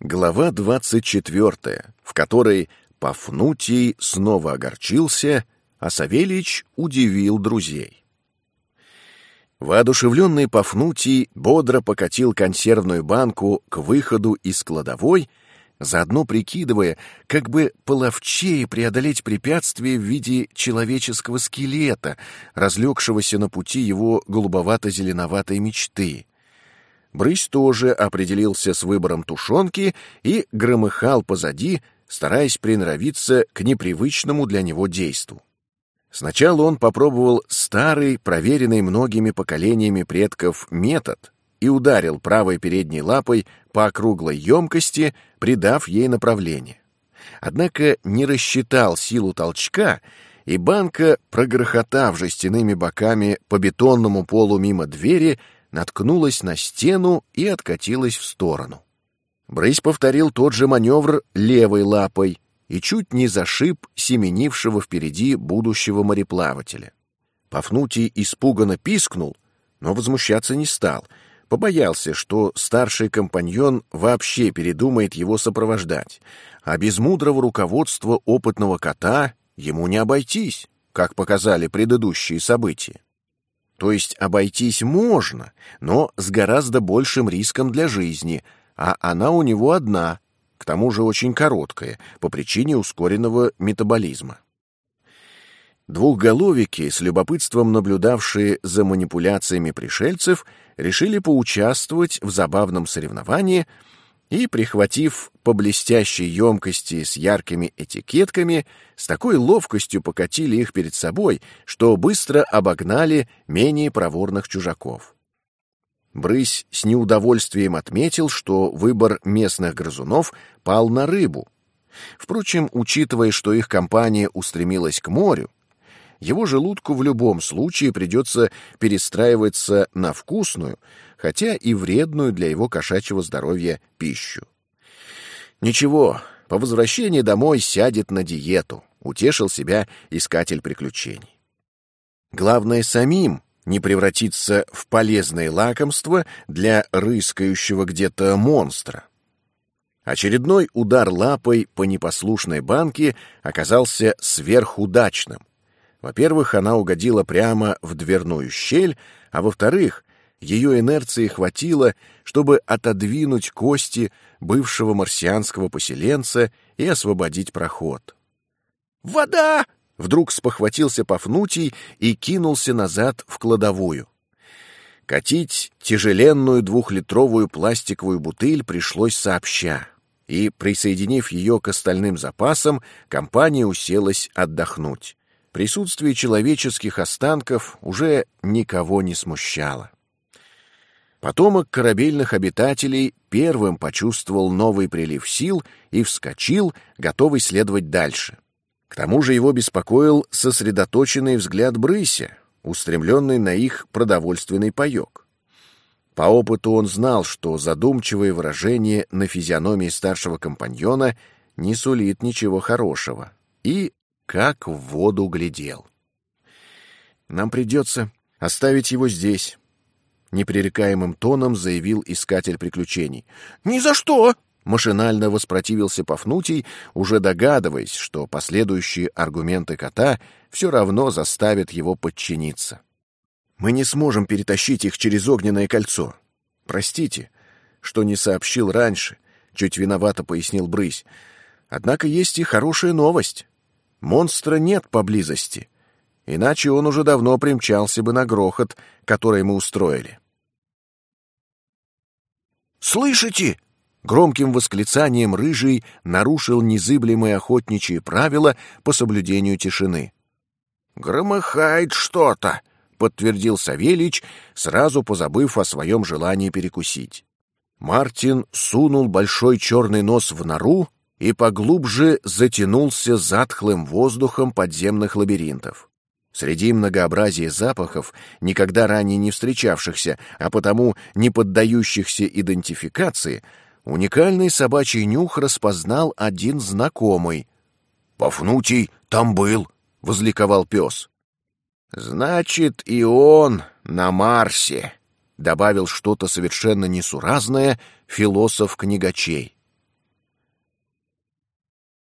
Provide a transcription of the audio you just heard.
Глава 24, в которой Пафнутий снова огорчился, а Савельич удивил друзей. Воодушевленный Пафнутий бодро покатил консервную банку к выходу из кладовой, заодно прикидывая, как бы половчее преодолеть препятствие в виде человеческого скелета, разлегшегося на пути его голубовато-зеленоватой мечты. Брысь тоже определился с выбором тушенки и громыхал позади, стараясь приноровиться к непривычному для него действу. Сначала он попробовал старый, проверенный многими поколениями предков метод и ударил правой передней лапой по округлой емкости, придав ей направление. Однако не рассчитал силу толчка, и банка, прогрохотав жестяными боками по бетонному полу мимо двери, наткнулась на стену и откатилась в сторону. Брысь повторил тот же маневр левой лапой и чуть не зашиб семенившего впереди будущего мореплавателя. Пафнутий испуганно пискнул, но возмущаться не стал, побоялся, что старший компаньон вообще передумает его сопровождать, а без мудрого руководства опытного кота ему не обойтись, как показали предыдущие события. То есть обойтись можно, но с гораздо большим риском для жизни, а она у него одна, к тому же очень короткая, по причине ускоренного метаболизма. Двухголовики, с любопытством наблюдавшие за манипуляциями пришельцев, решили поучаствовать в забавном соревновании — и, прихватив по блестящей емкости с яркими этикетками, с такой ловкостью покатили их перед собой, что быстро обогнали менее проворных чужаков. Брысь с неудовольствием отметил, что выбор местных грызунов пал на рыбу. Впрочем, учитывая, что их компания устремилась к морю, его желудку в любом случае придется перестраиваться на вкусную, хотя и вредную для его кошачьего здоровья пищу. Ничего, по возвращении домой сядет на диету, утешил себя искатель приключений. Главное самим не превратиться в полезное лакомство для рыскающего где-то монстра. Очередной удар лапой по непослушной банке оказался сверхудачным. Во-первых, она угодила прямо в дверную щель, а во-вторых, ее инерции хватило, чтобы отодвинуть кости бывшего марсианского поселенца и освободить проход. «Вода!» — вдруг спохватился Пафнутий и кинулся назад в кладовую. Катить тяжеленную двухлитровую пластиковую бутыль пришлось сообща, и, присоединив ее к остальным запасам, компания уселась отдохнуть. Присутствие человеческих останков уже никого не смущало. Потомок корабельных обитателей первым почувствовал новый прилив сил и вскочил, готовый следовать дальше. К тому же его беспокоил сосредоточенный взгляд Брыся, устремленный на их продовольственный паек. По опыту он знал, что задумчивое выражение на физиономии старшего компаньона не сулит ничего хорошего, и как в воду глядел. «Нам придется оставить его здесь», — непререкаемым тоном заявил искатель приключений. «Ни за что!» — машинально воспротивился Пафнутий, уже догадываясь, что последующие аргументы кота все равно заставят его подчиниться. «Мы не сможем перетащить их через огненное кольцо. Простите, что не сообщил раньше», — чуть виновато пояснил Брысь. «Однако есть и хорошая новость. Монстра нет поблизости, иначе он уже давно примчался бы на грохот, который мы устроили. «Слышите?» Громким восклицанием рыжий нарушил незыблемые охотничьи правила по соблюдению тишины. «Громыхает что-то», — подтвердил Савельич, сразу позабыв о своем желании перекусить. Мартин сунул большой черный нос в нору и поглубже затянулся затхлым воздухом подземных лабиринтов. Среди многообразия запахов, никогда ранее не встречавшихся, а потому не поддающихся идентификации, уникальный собачий нюх распознал один знакомый. «Пафнутий там был!» — возликовал пес. «Значит, и он на Марсе!» — добавил что-то совершенно несуразное философ книгачей.